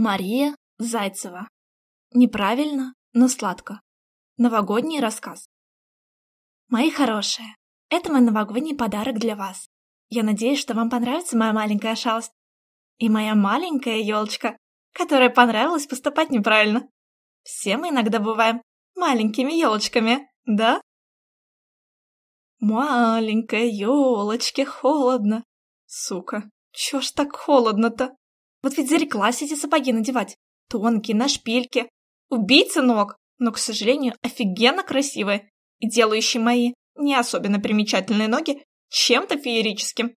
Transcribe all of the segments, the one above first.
Мария Зайцева. Неправильно, но сладко. Новогодний рассказ. Мои хорошие, это мой новогодний подарок для вас. Я надеюсь, что вам понравится моя маленькая шалость. И моя маленькая елочка, которая понравилась поступать неправильно. Все мы иногда бываем маленькими елочками, да? Маленькая елочке холодно. Сука, чё ж так холодно-то? Вот ведь зареклась эти сапоги надевать. Тонкие, на шпильке. Убийца ног, но, к сожалению, офигенно красивые и делающие мои не особенно примечательные ноги чем-то феерическим.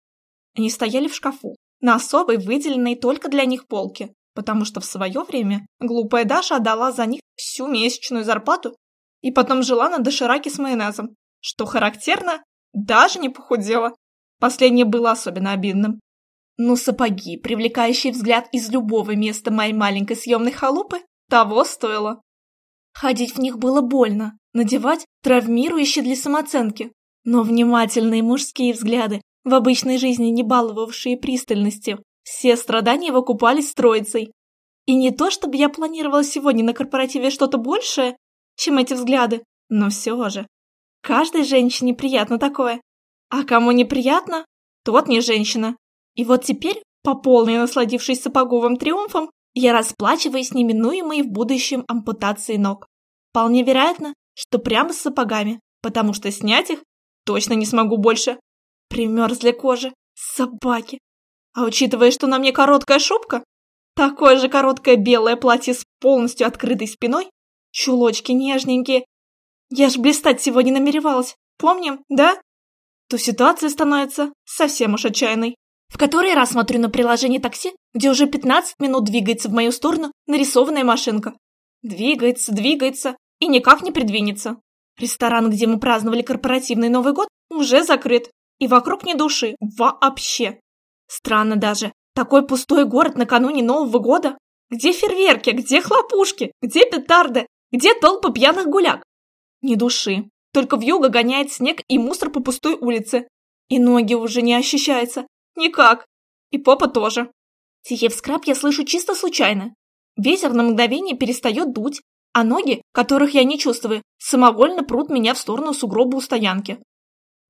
Они стояли в шкафу, на особой, выделенной только для них полке, потому что в свое время глупая Даша отдала за них всю месячную зарплату и потом жила на дошираке с майонезом, что характерно, даже не похудела. Последнее было особенно обидным. Но сапоги, привлекающие взгляд из любого места моей маленькой съемной халупы, того стоило. Ходить в них было больно, надевать травмирующие для самооценки. Но внимательные мужские взгляды, в обычной жизни не баловавшие пристальностью, все страдания выкупались троицей. И не то, чтобы я планировала сегодня на корпоративе что-то большее, чем эти взгляды, но все же. Каждой женщине приятно такое. А кому неприятно, тот не женщина. И вот теперь, по полной насладившись сапоговым триумфом, я расплачиваюсь неминуемой в будущем ампутацией ног. Вполне вероятно, что прямо с сапогами, потому что снять их точно не смогу больше. Примерзли кожи, собаки. А учитывая, что на мне короткая шубка, такое же короткое белое платье с полностью открытой спиной, чулочки нежненькие. Я ж блистать сегодня намеревалась, помним, да? То ситуация становится совсем уж отчаянной. В который раз смотрю на приложение такси, где уже 15 минут двигается в мою сторону нарисованная машинка. Двигается, двигается и никак не придвинется. Ресторан, где мы праздновали корпоративный Новый год, уже закрыт. И вокруг ни души. Вообще. Странно даже. Такой пустой город накануне Нового года. Где фейерверки? Где хлопушки? Где петарды? Где толпы пьяных гуляк? Ни души. Только вьюга гоняет снег и мусор по пустой улице. И ноги уже не ощущаются. Никак. И попа тоже. Тихий вскраб я слышу чисто случайно. Ветер на мгновение перестает дуть, а ноги, которых я не чувствую, самовольно прут меня в сторону сугроба у стоянки.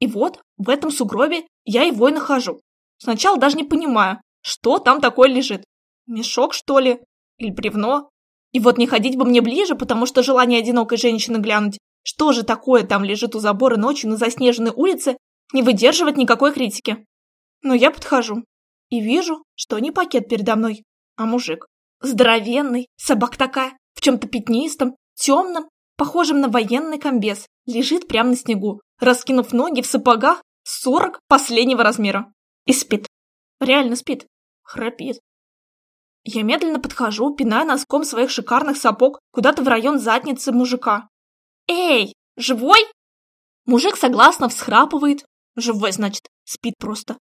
И вот, в этом сугробе я его и нахожу. Сначала даже не понимаю, что там такое лежит. Мешок, что ли? Или бревно? И вот не ходить бы мне ближе, потому что желание одинокой женщины глянуть, что же такое там лежит у забора ночью на заснеженной улице, не выдерживает никакой критики. Но я подхожу и вижу, что не пакет передо мной, а мужик. Здоровенный, собак такая, в чем-то пятнистом, темном, похожем на военный комбез, лежит прямо на снегу, раскинув ноги в сапогах сорок последнего размера. И спит. Реально спит. Храпит. Я медленно подхожу, пиная носком своих шикарных сапог куда-то в район задницы мужика. «Эй, живой?» Мужик согласно всхрапывает. Живой, значит, спит просто.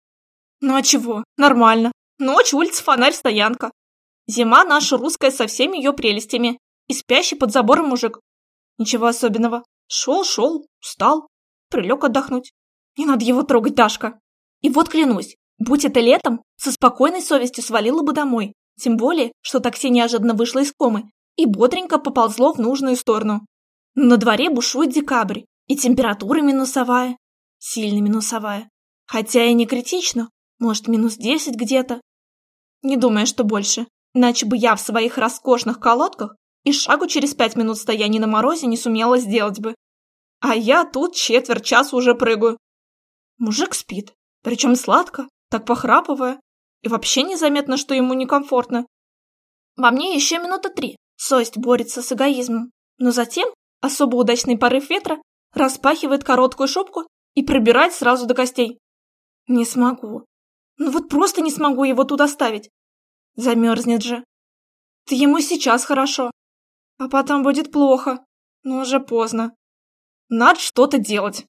Ну а чего? Нормально. Ночь, улица, фонарь, стоянка. Зима наша русская со всеми ее прелестями. И спящий под забором мужик. Ничего особенного. Шел-шел, устал, прилег отдохнуть. Не надо его трогать, Дашка. И вот клянусь, будь это летом, со спокойной совестью свалила бы домой. Тем более, что такси неожиданно вышло из комы и бодренько поползло в нужную сторону. Но на дворе бушует декабрь, и температура минусовая. Сильно минусовая. Хотя и не критично, может, минус десять где-то? Не думаю, что больше. Иначе бы я в своих роскошных колодках и шагу через пять минут стояния на морозе не сумела сделать бы. А я тут четверть часа уже прыгаю. Мужик спит, причем сладко, так похрапывая, и вообще незаметно, что ему некомфортно. Во мне еще минута три. Совесть борется с эгоизмом. Но затем особо удачный порыв ветра распахивает короткую шубку и пробирает сразу до костей. Не смогу. Ну вот просто не смогу его туда ставить. Замерзнет же. Ты ему сейчас хорошо. А потом будет плохо. Но уже поздно. Надо что-то делать.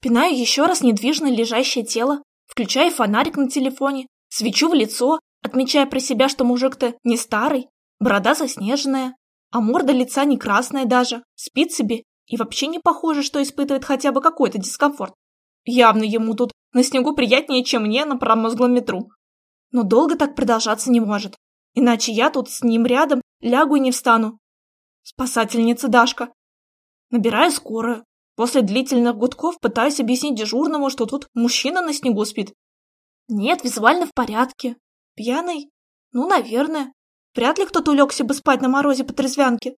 Пинаю еще раз недвижно лежащее тело, включаю фонарик на телефоне, свечу в лицо, отмечая про себя, что мужик-то не старый, борода заснеженная, а морда лица не красная даже, спит себе и вообще не похоже, что испытывает хотя бы какой-то дискомфорт. Явно ему тут на снегу приятнее, чем мне на промозглом ветру. Но долго так продолжаться не может. Иначе я тут с ним рядом лягу и не встану. Спасательница Дашка. Набираю скорую. После длительных гудков пытаюсь объяснить дежурному, что тут мужчина на снегу спит. Нет, визуально в порядке. Пьяный? Ну, наверное. Вряд ли кто-то улегся бы спать на морозе по трезвянке.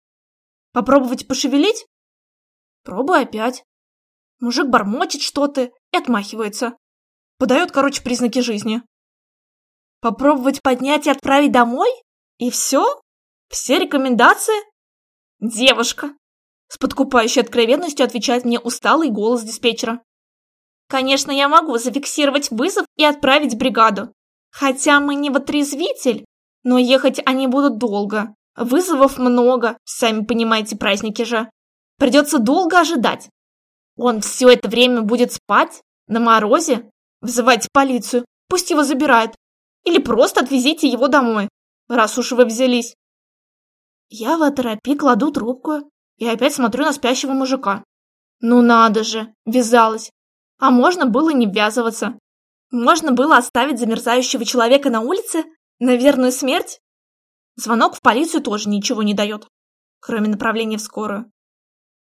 Попробовать пошевелить? Пробую опять. Мужик бормочет что-то и отмахивается. Подает, короче, признаки жизни. Попробовать поднять и отправить домой? И все? Все рекомендации? Девушка, с подкупающей откровенностью отвечает мне усталый голос диспетчера. Конечно, я могу зафиксировать вызов и отправить бригаду. Хотя мы не в отрезвитель, но ехать они будут долго. Вызовов много, сами понимаете, праздники же. Придется долго ожидать. Он все это время будет спать? На морозе? Вызывайте полицию, пусть его забирают. Или просто отвезите его домой, раз уж вы взялись. Я в оторопи кладу трубку и опять смотрю на спящего мужика. Ну надо же, вязалась. А можно было не ввязываться. Можно было оставить замерзающего человека на улице на верную смерть. Звонок в полицию тоже ничего не дает, кроме направления в скорую.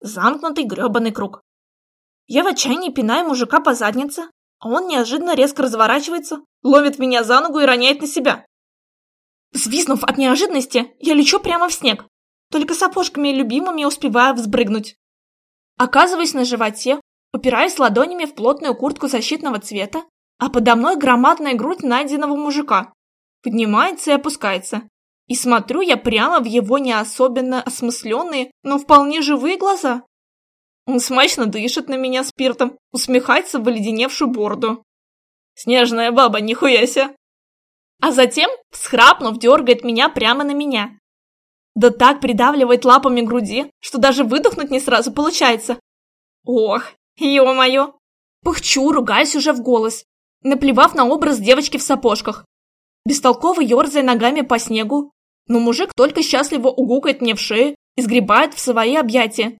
Замкнутый гребаный круг. Я в отчаянии пинаю мужика по заднице, он неожиданно резко разворачивается, ловит меня за ногу и роняет на себя. Свистнув от неожиданности, я лечу прямо в снег, только сапожками любимыми успеваю взбрыгнуть. Оказываюсь на животе, упираясь ладонями в плотную куртку защитного цвета, а подо мной громадная грудь найденного мужика. Поднимается и опускается. И смотрю я прямо в его не особенно осмысленные, но вполне живые глаза. Он смачно дышит на меня спиртом, усмехается в оледеневшую бороду. Снежная баба, нихуя себе! А затем, всхрапнув, дергает меня прямо на меня. Да так придавливает лапами груди, что даже выдохнуть не сразу получается. Ох, ё-моё! Пыхчу, ругаюсь уже в голос, наплевав на образ девочки в сапожках. Бестолково ёрзая ногами по снегу, но мужик только счастливо угукает мне в шею и сгребает в свои объятия,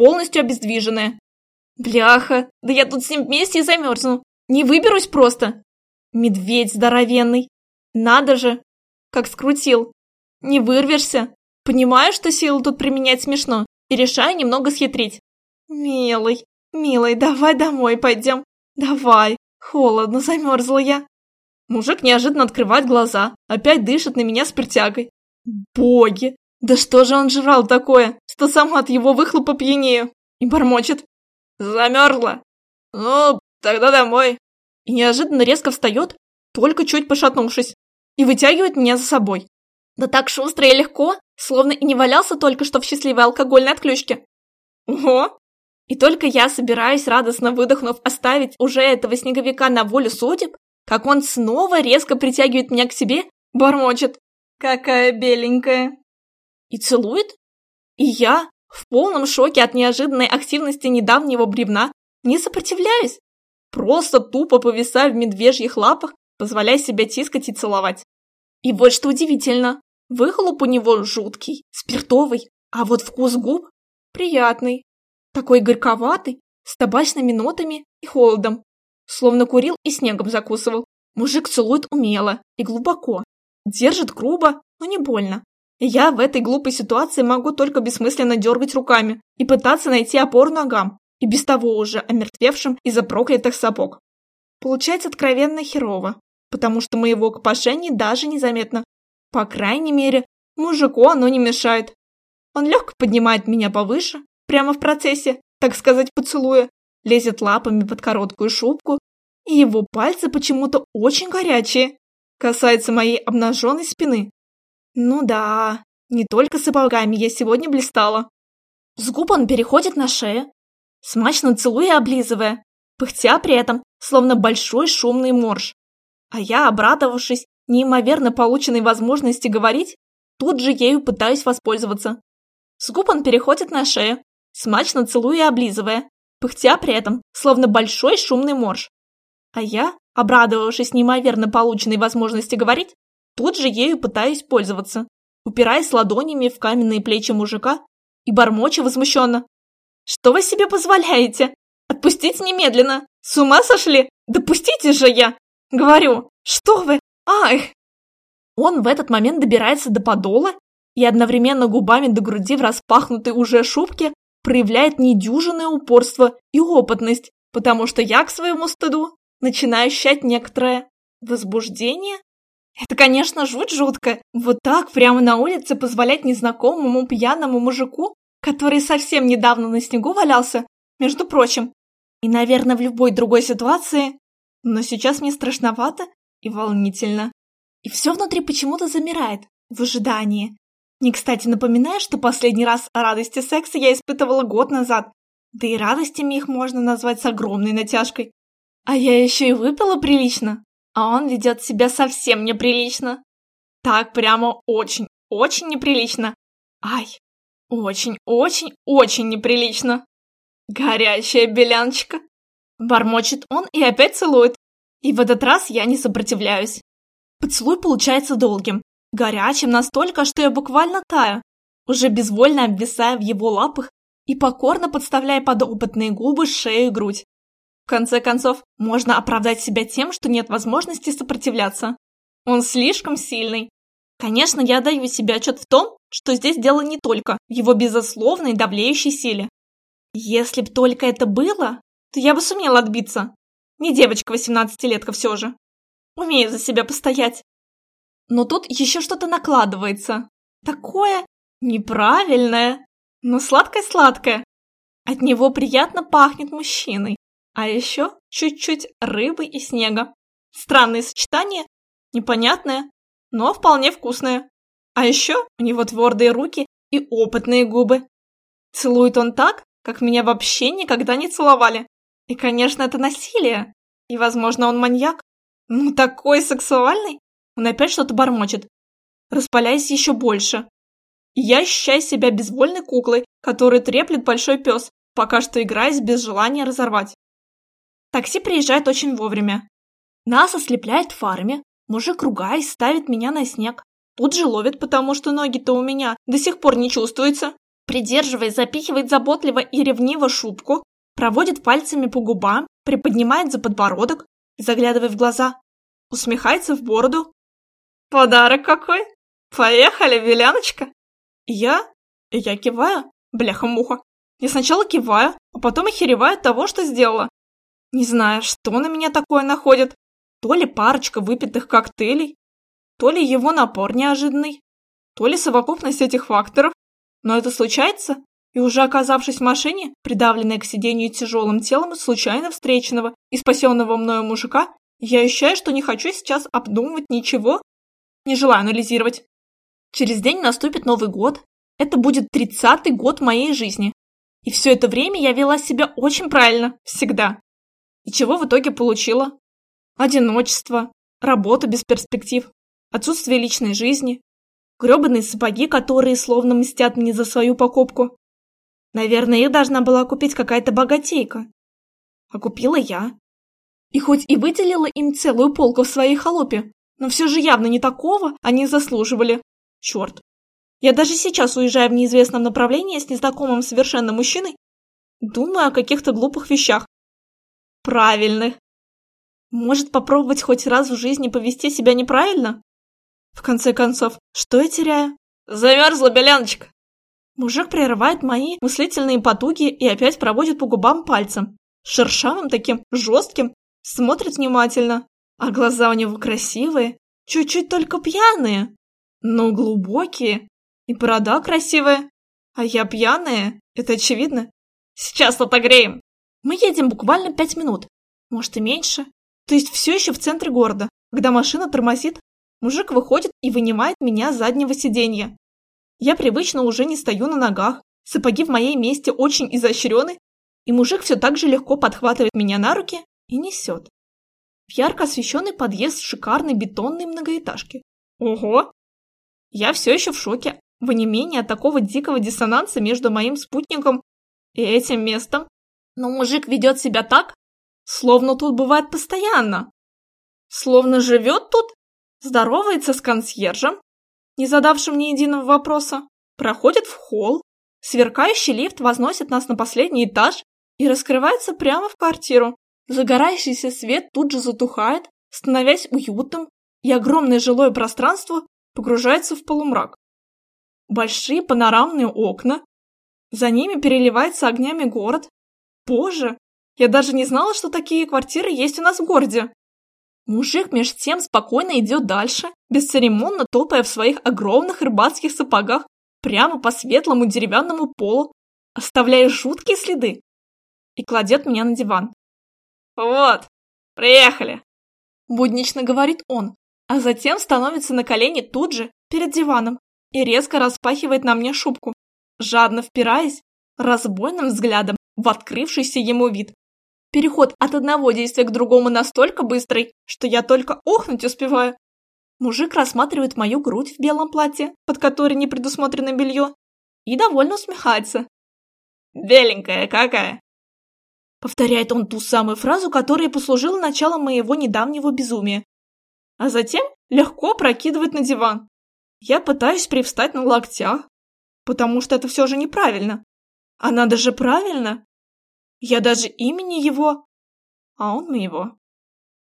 полностью обездвиженная. Бляха, да я тут с ним вместе и замерзну. Не выберусь просто. Медведь здоровенный. Надо же, как скрутил. Не вырвешься. Понимаю, что силу тут применять смешно, и решаю немного схитрить. Милый, милый, давай домой пойдем. Давай. Холодно, замерзла я. Мужик неожиданно открывает глаза, опять дышит на меня с притягой. Боги! Да что же он жрал такое, что сама от его выхлопа пьянею? И бормочет. Замерзла. Ну, тогда домой. И неожиданно резко встает, только чуть пошатнувшись, и вытягивает меня за собой. Да так шустро и легко, словно и не валялся только что в счастливой алкогольной отключке. Ого! И только я собираюсь, радостно выдохнув, оставить уже этого снеговика на волю судеб, как он снова резко притягивает меня к себе, бормочет. Какая беленькая. И целует? И я, в полном шоке от неожиданной активности недавнего бревна, не сопротивляюсь. Просто тупо повисаю в медвежьих лапах, позволяя себя тискать и целовать. И вот что удивительно, выхлоп у него жуткий, спиртовый, а вот вкус губ приятный. Такой горьковатый, с табачными нотами и холодом. Словно курил и снегом закусывал. Мужик целует умело и глубоко. Держит грубо, но не больно. Я в этой глупой ситуации могу только бессмысленно дергать руками и пытаться найти опору ногам, и без того уже омертвевшим из-за проклятых сапог. Получается откровенно херово, потому что моего копошения даже незаметно. По крайней мере, мужику оно не мешает. Он легко поднимает меня повыше, прямо в процессе, так сказать, поцелуя, лезет лапами под короткую шубку, и его пальцы почему-то очень горячие, касаются моей обнаженной спины. Ну да, не только сапогами я сегодня блистала. С губ он переходит на шею, смачно целуя облизывая, пыхтя при этом, словно большой шумный морж. А я, обрадовавшись неимоверно полученной возможности говорить, тут же ею пытаюсь воспользоваться. С губ он переходит на шею, смачно целуя облизывая, пыхтя при этом, словно большой шумный морж. А я, обрадовавшись неимоверно полученной возможности говорить, тут же ею пытаюсь пользоваться, упираясь ладонями в каменные плечи мужика и бормоча возмущенно. «Что вы себе позволяете? Отпустите немедленно! С ума сошли? Допустите же я! Говорю, что вы? Ах!» Он в этот момент добирается до подола и одновременно губами до груди в распахнутой уже шубке проявляет недюжинное упорство и опытность, потому что я, к своему стыду, начинаю ощущать некоторое возбуждение. Это, конечно, жуть жутко. Вот так прямо на улице позволять незнакомому пьяному мужику, который совсем недавно на снегу валялся, между прочим, и, наверное, в любой другой ситуации, но сейчас мне страшновато и волнительно. И все внутри почему-то замирает, в ожидании. Не кстати напоминаю, что последний раз о радости секса я испытывала год назад, да и радостями их можно назвать с огромной натяжкой. А я еще и выпила прилично, а он ведет себя совсем неприлично. Так прямо очень, очень неприлично. Ай, очень, очень, очень неприлично. Горячая беляночка. Бормочет он и опять целует. И в этот раз я не сопротивляюсь. Поцелуй получается долгим, горячим настолько, что я буквально таю, уже безвольно обвисая в его лапах и покорно подставляя под опытные губы шею и грудь. Конце концов, можно оправдать себя тем, что нет возможности сопротивляться. Он слишком сильный. Конечно, я даю себе отчет в том, что здесь дело не только в его безусловной давлеющей силе. Если б только это было, то я бы сумела отбиться. Не девочка 18-летка все же. Умею за себя постоять. Но тут еще что-то накладывается. Такое неправильное, но сладкое-сладкое. От него приятно пахнет мужчиной. А еще чуть-чуть рыбы и снега. Странное сочетание, непонятное, но вполне вкусное. А еще у него твердые руки и опытные губы. Целует он так, как меня вообще никогда не целовали. И, конечно, это насилие. И, возможно, он маньяк. Ну, такой сексуальный. Он опять что-то бормочет, распаляясь еще больше. И я ощущаю себя безвольной куклой, которую треплет большой пес, пока что играясь без желания разорвать. Такси приезжает очень вовремя. Нас ослепляет фарами, мужик, ругаясь, ставит меня на снег. Тут же ловит, потому что ноги-то у меня до сих пор не чувствуются. Придерживая, запихивает заботливо и ревниво шубку, проводит пальцами по губам, приподнимает за подбородок, заглядывая в глаза, усмехается в бороду, Подарок какой? Поехали, Беляночка. Я? Я киваю. Бляха-муха. Я сначала киваю, а потом охереваю от того, что сделала. Не знаю, что на меня такое находит. То ли парочка выпитых коктейлей, то ли его напор неожиданный, то ли совокупность этих факторов. Но это случается, и уже оказавшись в машине, придавленная к сиденью тяжелым телом случайно встреченного и спасенного мною мужика, я ощущаю, что не хочу сейчас обдумывать ничего не желаю анализировать. Через день наступит Новый год. Это будет тридцатый год моей жизни. И все это время я вела себя очень правильно, всегда. И чего в итоге получила? Одиночество, работа без перспектив, отсутствие личной жизни, гребаные сапоги, которые словно мстят мне за свою покупку. Наверное, их должна была купить какая-то богатейка. А купила я. И хоть и выделила им целую полку в своей холопе, но все же явно не такого они заслуживали. Черт. Я даже сейчас, уезжая в неизвестном направлении с незнакомым совершенно мужчиной, думаю о каких-то глупых вещах. Правильных. Может попробовать хоть раз в жизни повести себя неправильно? В конце концов, что я теряю? Замерзла, Беляночка. Мужик прерывает мои мыслительные потуги и опять проводит по губам пальцем. Шершавым таким, жестким, смотрит внимательно. А глаза у него красивые, чуть-чуть только пьяные, но глубокие. И борода красивая. А я пьяная, это очевидно. Сейчас отогреем. Мы едем буквально пять минут, может и меньше. То есть все еще в центре города. Когда машина тормозит, мужик выходит и вынимает меня с заднего сиденья. Я привычно уже не стою на ногах, сапоги в моей месте очень изощрены, и мужик все так же легко подхватывает меня на руки и несет в ярко освещенный подъезд шикарной бетонной многоэтажки. Ого! Я все еще в шоке, в онемении от такого дикого диссонанса между моим спутником и этим местом. Но мужик ведет себя так, словно тут бывает постоянно. Словно живет тут, здоровается с консьержем, не задавшим ни единого вопроса, проходит в холл, сверкающий лифт возносит нас на последний этаж и раскрывается прямо в квартиру. Загорающийся свет тут же затухает, становясь уютным, и огромное жилое пространство погружается в полумрак. Большие панорамные окна, за ними переливается огнями город. Боже, я даже не знала, что такие квартиры есть у нас в городе. Мужик меж тем спокойно идет дальше, бесцеремонно топая в своих огромных рыбацких сапогах прямо по светлому деревянному полу, оставляя жуткие следы, и кладет меня на диван. «Вот, приехали!» Буднично говорит он, а затем становится на колени тут же, перед диваном, и резко распахивает на мне шубку, жадно впираясь разбойным взглядом в открывшийся ему вид. Переход от одного действия к другому настолько быстрый, что я только охнуть успеваю. Мужик рассматривает мою грудь в белом платье, под которой не предусмотрено белье, и довольно усмехается. «Беленькая какая!» Повторяет он ту самую фразу, которая послужила началом моего недавнего безумия. А затем легко прокидывает на диван. Я пытаюсь привстать на локтях, потому что это все же неправильно. А надо же правильно. Я даже имени его, а он моего.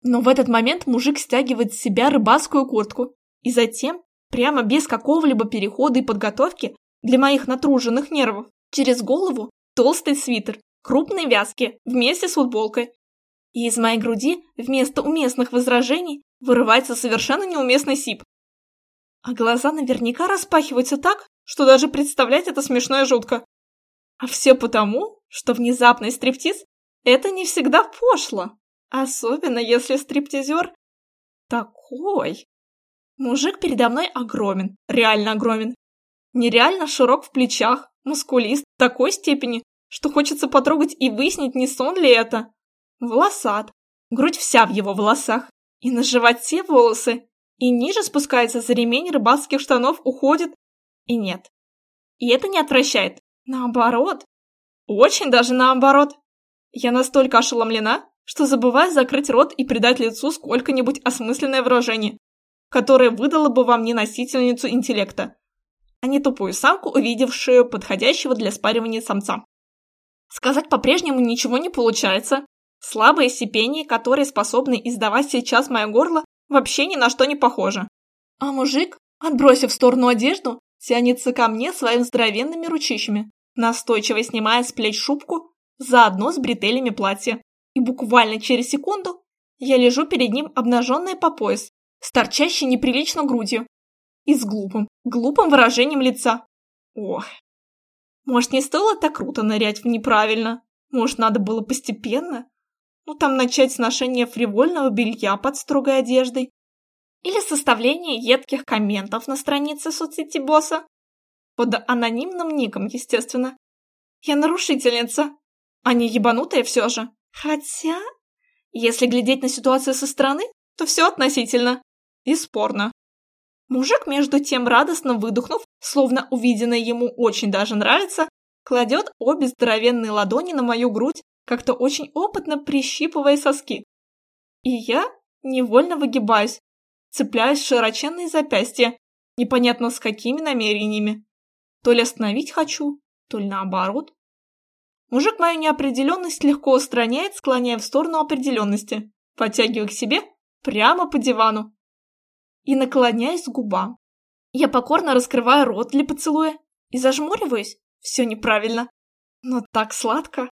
Но в этот момент мужик стягивает с себя рыбацкую куртку и затем, прямо без какого-либо перехода и подготовки для моих натруженных нервов, через голову толстый свитер, крупные вязки вместе с футболкой. И из моей груди вместо уместных возражений вырывается совершенно неуместный сип. А глаза наверняка распахиваются так, что даже представлять это смешно и жутко. А все потому, что внезапный стриптиз – это не всегда пошло. Особенно если стриптизер такой. Мужик передо мной огромен, реально огромен. Нереально широк в плечах, мускулист в такой степени, что хочется потрогать и выяснить, не сон ли это. Волосат, грудь вся в его волосах, и на животе волосы, и ниже спускается за ремень рыбацких штанов, уходит, и нет. И это не отвращает, наоборот, очень даже наоборот. Я настолько ошеломлена, что забываю закрыть рот и придать лицу сколько-нибудь осмысленное выражение, которое выдало бы вам не носительницу интеллекта, а не тупую самку, увидевшую подходящего для спаривания самца. Сказать по-прежнему ничего не получается. Слабое сипение, которое способны издавать сейчас мое горло, вообще ни на что не похоже. А мужик, отбросив в сторону одежду, тянется ко мне своими здоровенными ручищами настойчиво снимая с плеч шубку, заодно с бретелями платья. И буквально через секунду я лежу перед ним обнаженная по пояс, с торчащей неприлично грудью и с глупым, глупым выражением лица. Ох. Может, не стоило так круто нырять в неправильно? Может, надо было постепенно? Ну, там начать с ношения фривольного белья под строгой одеждой? Или составление едких комментов на странице соцсети босса? Под анонимным ником, естественно. Я нарушительница, а не ебанутая все же. Хотя, если глядеть на ситуацию со стороны, то все относительно. И спорно. Мужик, между тем, радостно выдохнув, словно увиденное ему очень даже нравится, кладет обе здоровенные ладони на мою грудь, как-то очень опытно прищипывая соски. И я невольно выгибаюсь, цепляясь в широченные запястья, непонятно с какими намерениями. То ли остановить хочу, то ли наоборот. Мужик мою неопределенность легко устраняет, склоняя в сторону определенности, подтягивая к себе прямо по дивану и наклоняясь к губам. Я покорно раскрываю рот для поцелуя и зажмуриваюсь. Все неправильно. Но так сладко.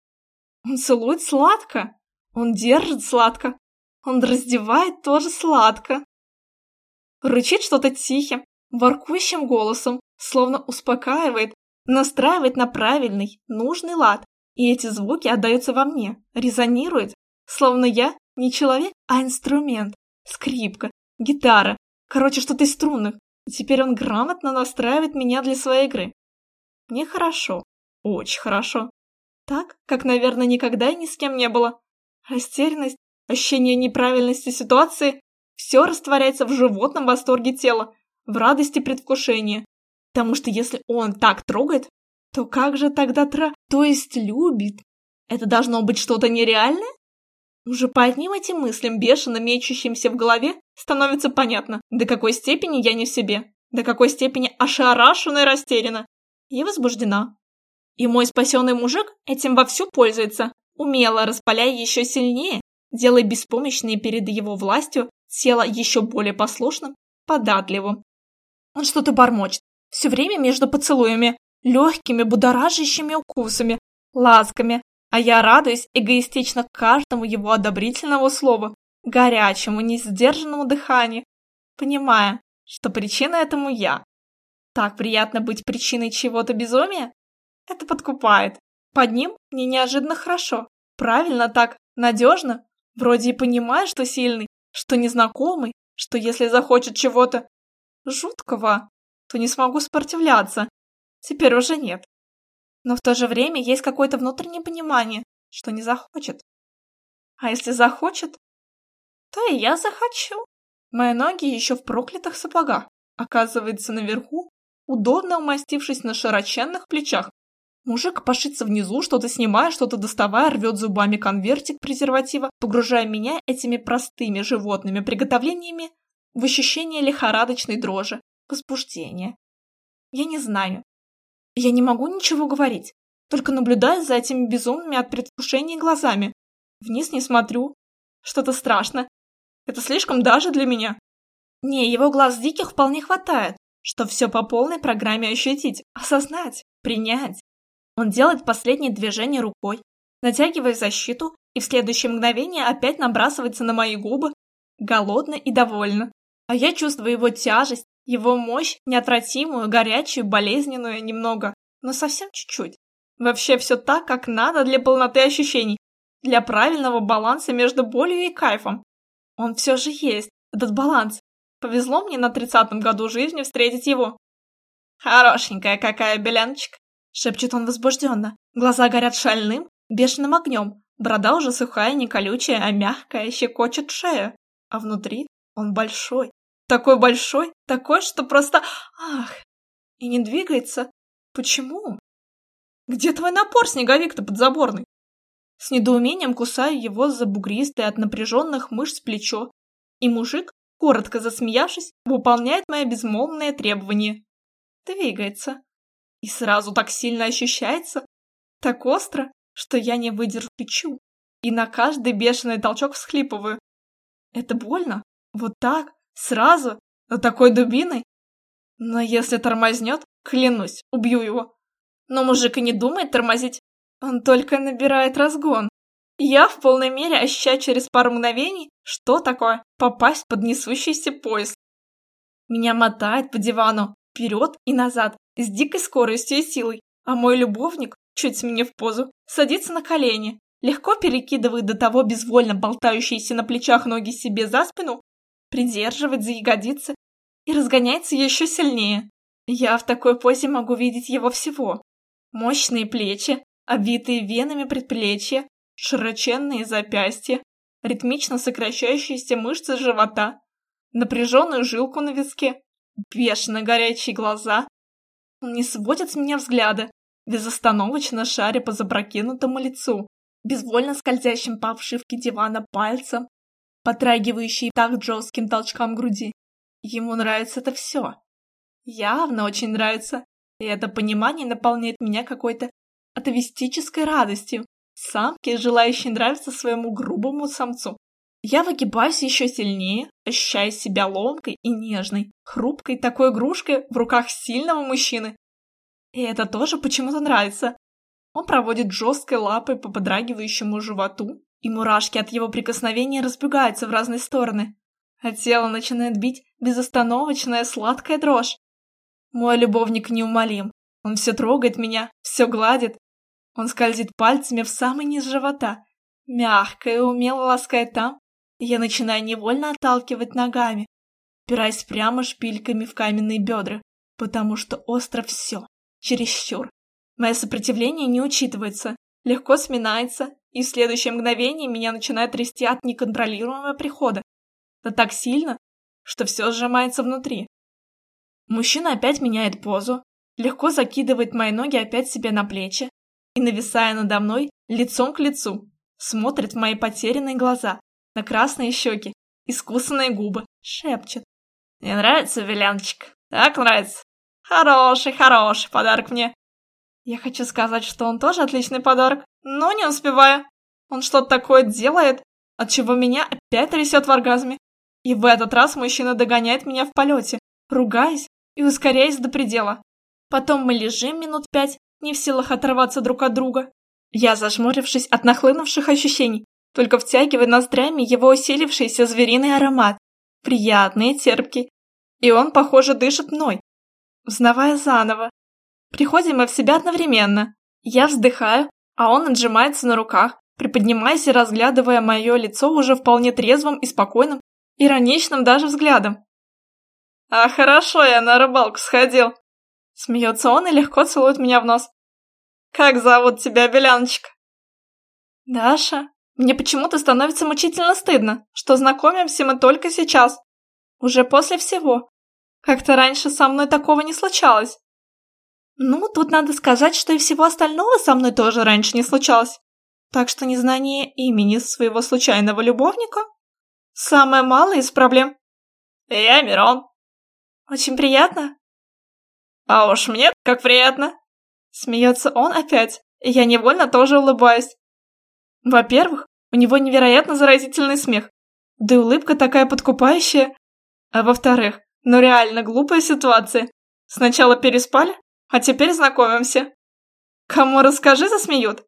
Он целует сладко. Он держит сладко. Он раздевает тоже сладко. Рычит что-то тихим, воркующим голосом, словно успокаивает, настраивает на правильный, нужный лад, и эти звуки отдаются во мне, резонируют, словно я не человек, а инструмент, скрипка, гитара, короче, что-то из струнных. И теперь он грамотно настраивает меня для своей игры. Мне хорошо, очень хорошо. Так, как, наверное, никогда и ни с кем не было. Растерянность, ощущение неправильности ситуации – все растворяется в животном восторге тела, в радости предвкушения. Потому что если он так трогает, то как же тогда тра... То есть любит? Это должно быть что-то нереальное? Уже по одним этим мыслям, бешено мечущимся в голове, становится понятно, до какой степени я не в себе, до какой степени ошарашена и растеряна, и возбуждена. И мой спасенный мужик этим вовсю пользуется, умело распаляя еще сильнее, делая беспомощные перед его властью тело еще более послушным, податливым. Он что-то бормочет, все время между поцелуями, легкими будоражащими укусами, ласками, а я радуюсь эгоистично каждому его одобрительному слову, горячему, несдержанному дыханию, понимая, что причина этому я. Так приятно быть причиной чего-то безумия? Это подкупает. Под ним мне неожиданно хорошо. Правильно так, надежно. Вроде и понимаю, что сильный, что незнакомый, что если захочет чего-то жуткого, то не смогу сопротивляться. Теперь уже нет. Но в то же время есть какое-то внутреннее понимание, что не захочет. А если захочет, то и я захочу. Мои ноги еще в проклятых сапогах, оказывается наверху, удобно умастившись на широченных плечах. Мужик пошится внизу, что-то снимая, что-то доставая, рвет зубами конвертик презерватива, погружая меня этими простыми животными приготовлениями в ощущение лихорадочной дрожи, возбуждения. Я не знаю, я не могу ничего говорить, только наблюдаю за этими безумными от предвкушения глазами. Вниз не смотрю. Что-то страшно. Это слишком даже для меня. Не, его глаз диких вполне хватает, что все по полной программе ощутить, осознать, принять. Он делает последнее движение рукой, натягивая защиту, и в следующее мгновение опять набрасывается на мои губы, голодно и довольно. А я чувствую его тяжесть, его мощь неотвратимую, горячую, болезненную немного, но совсем чуть-чуть. Вообще все так, как надо для полноты ощущений, для правильного баланса между болью и кайфом. Он все же есть, этот баланс. Повезло мне на тридцатом году жизни встретить его. «Хорошенькая какая, Беляночка!» — шепчет он возбужденно. Глаза горят шальным, бешеным огнем. Борода уже сухая, не колючая, а мягкая, щекочет шею. А внутри он большой, такой большой, такой, что просто... Ах! И не двигается. Почему? Где твой напор, снеговик-то подзаборный? С недоумением кусаю его за бугристое от напряженных мышц плечо. И мужик, коротко засмеявшись, выполняет мое безмолвное требование. Двигается. И сразу так сильно ощущается, так остро, что я не выдержу. И на каждый бешеный толчок всхлипываю. Это больно? Вот так? Сразу? На такой дубиной? Но если тормознет, клянусь, убью его. Но мужик и не думает тормозить. Он только набирает разгон. Я в полной мере ощущаю через пару мгновений, что такое попасть под несущийся поезд. Меня мотает по дивану, вперед и назад, с дикой скоростью и силой, а мой любовник, чуть сменив позу, садится на колени, легко перекидывает до того безвольно болтающиеся на плечах ноги себе за спину придерживать за ягодицы и разгоняется еще сильнее. Я в такой позе могу видеть его всего. Мощные плечи, обвитые венами предплечья, широченные запястья, ритмично сокращающиеся мышцы живота, напряженную жилку на виске, бешено горячие глаза. Он не сводит с меня взгляда, безостановочно шаря по запрокинутому лицу, безвольно скользящим по обшивке дивана пальцем, потрагивающий так жестким толчкам груди. Ему нравится это все. Явно очень нравится. И это понимание наполняет меня какой-то атовистической радостью. Самки, желающие нравиться своему грубому самцу. Я выгибаюсь еще сильнее, ощущая себя ломкой и нежной, хрупкой такой игрушкой в руках сильного мужчины. И это тоже почему-то нравится. Он проводит жесткой лапой по подрагивающему животу, и мурашки от его прикосновения разбегаются в разные стороны, а тело начинает бить безостановочная сладкая дрожь. Мой любовник неумолим. Он все трогает меня, все гладит. Он скользит пальцами в самый низ живота, мягко и умело ласкает там, и я начинаю невольно отталкивать ногами, опираясь прямо шпильками в каменные бедра, потому что остро все, чересчур. Мое сопротивление не учитывается, легко сминается, и в следующее мгновение меня начинает трясти от неконтролируемого прихода. Да так сильно, что все сжимается внутри. Мужчина опять меняет позу, легко закидывает мои ноги опять себе на плечи и, нависая надо мной, лицом к лицу, смотрит в мои потерянные глаза, на красные щеки, искусанные губы, шепчет. «Мне нравится, Веляночка, так нравится. Хороший, хороший подарок мне. Я хочу сказать, что он тоже отличный подарок, но не успеваю. Он что-то такое делает, от чего меня опять трясет в оргазме. И в этот раз мужчина догоняет меня в полете, ругаясь и ускоряясь до предела. Потом мы лежим минут пять, не в силах оторваться друг от друга. Я, зажмурившись от нахлынувших ощущений, только втягиваю ноздрями его усилившийся звериный аромат. Приятный терпкий. И он, похоже, дышит мной, узнавая заново. Приходим мы в себя одновременно. Я вздыхаю, а он отжимается на руках, приподнимаясь и разглядывая мое лицо уже вполне трезвым и спокойным, ироничным даже взглядом. «А хорошо я на рыбалку сходил!» Смеется он и легко целует меня в нос. «Как зовут тебя, Беляночка?» «Даша. Мне почему-то становится мучительно стыдно, что знакомимся мы только сейчас. Уже после всего. Как-то раньше со мной такого не случалось. Ну, тут надо сказать, что и всего остального со мной тоже раньше не случалось. Так что незнание имени своего случайного любовника – самое малое из проблем. Я Мирон. Очень приятно. А уж мне как приятно. Смеется он опять, и я невольно тоже улыбаюсь. Во-первых, у него невероятно заразительный смех, да и улыбка такая подкупающая. А во-вторых, ну реально глупая ситуация. Сначала переспали, а теперь знакомимся. Кому расскажи, засмеют.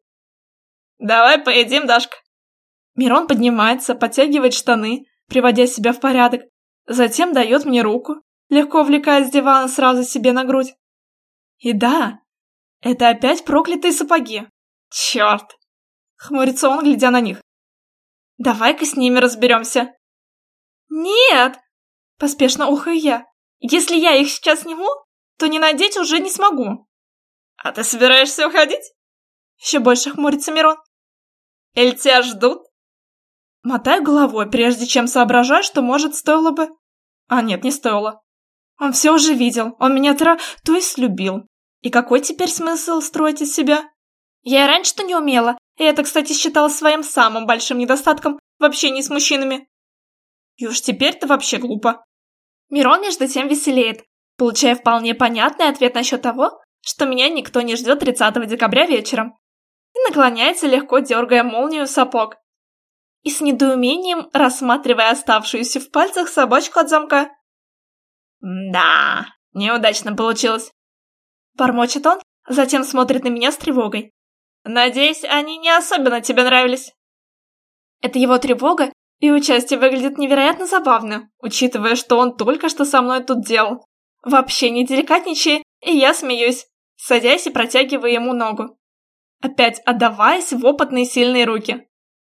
«Давай поедим, Дашка». Мирон поднимается, подтягивает штаны, приводя себя в порядок. Затем дает мне руку, легко увлекая с дивана сразу себе на грудь. И да, это опять проклятые сапоги. Черт! Хмурится он, глядя на них. Давай-ка с ними разберемся. Нет! Поспешно ухаю я. Если я их сейчас сниму, то не надеть уже не смогу. А ты собираешься уходить? Еще больше хмурится Мирон. Или тебя ждут? Мотаю головой, прежде чем соображать, что, может, стоило бы... А нет, не стоило. Он все уже видел, он меня тра... то есть любил. И какой теперь смысл строить из себя? Я и раньше-то не умела, и это, кстати, считала своим самым большим недостатком в общении с мужчинами. И уж теперь-то вообще глупо. Мирон между тем веселеет, получая вполне понятный ответ насчет того, что меня никто не ждет 30 декабря вечером и наклоняется, легко дергая молнию сапог. И с недоумением рассматривая оставшуюся в пальцах собачку от замка. «Да, неудачно получилось», — бормочет он, затем смотрит на меня с тревогой. «Надеюсь, они не особенно тебе нравились». Это его тревога и участие выглядит невероятно забавно, учитывая, что он только что со мной тут делал. Вообще не деликатничая, и я смеюсь, садясь и протягивая ему ногу опять отдаваясь в опытные сильные руки.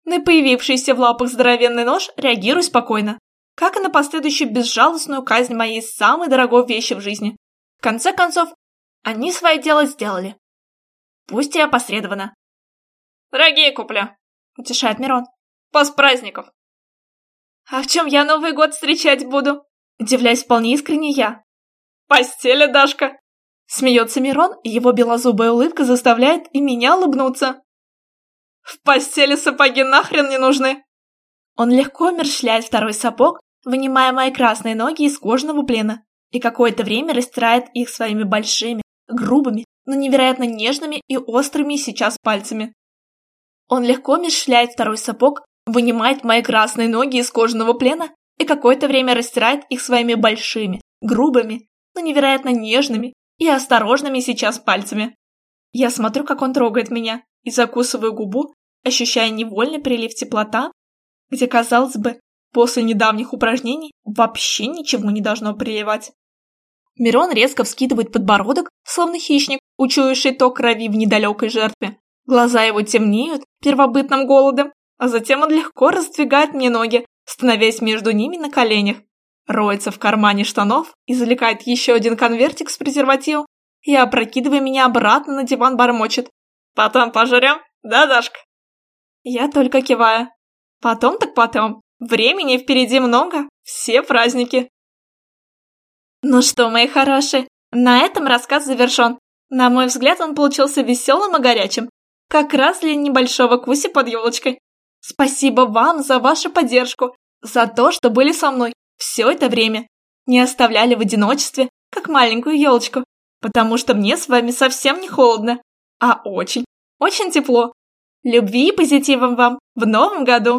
На появившийся в лапах здоровенный нож реагирую спокойно, как и на последующую безжалостную казнь моей самой дорогой вещи в жизни. В конце концов, они свое дело сделали. Пусть и опосредованно. «Дорогие куплю», — утешает Мирон. «Пас праздников». «А в чем я Новый год встречать буду?» Удивляюсь вполне искренне я. «Постели, Дашка», Смеется Мирон, и его белозубая улыбка заставляет и меня улыбнуться. В постели сапоги нахрен не нужны. Он легко мершляет второй сапог, вынимая мои красные ноги из кожаного плена, и какое-то время растирает их своими большими, грубыми, но невероятно нежными и острыми сейчас пальцами. Он легко мершляет второй сапог, вынимает мои красные ноги из кожаного плена и какое-то время растирает их своими большими, грубыми, но невероятно нежными и осторожными сейчас пальцами. Я смотрю, как он трогает меня, и закусываю губу, ощущая невольный прилив теплота, где, казалось бы, после недавних упражнений вообще ничего не должно приливать. Мирон резко вскидывает подбородок, словно хищник, учуявший то крови в недалекой жертве. Глаза его темнеют первобытным голодом, а затем он легко раздвигает мне ноги, становясь между ними на коленях роется в кармане штанов, извлекает еще один конвертик с презервативом и, опрокидывая меня обратно на диван, бормочет. «Потом пожрем, да, Дашка?» Я только киваю. Потом так потом. Времени впереди много, все праздники. Ну что, мои хорошие, на этом рассказ завершен. На мой взгляд, он получился веселым и горячим. Как раз для небольшого куси под елочкой. Спасибо вам за вашу поддержку, за то, что были со мной все это время не оставляли в одиночестве, как маленькую елочку, потому что мне с вами совсем не холодно, а очень, очень тепло. Любви и позитивом вам в новом году!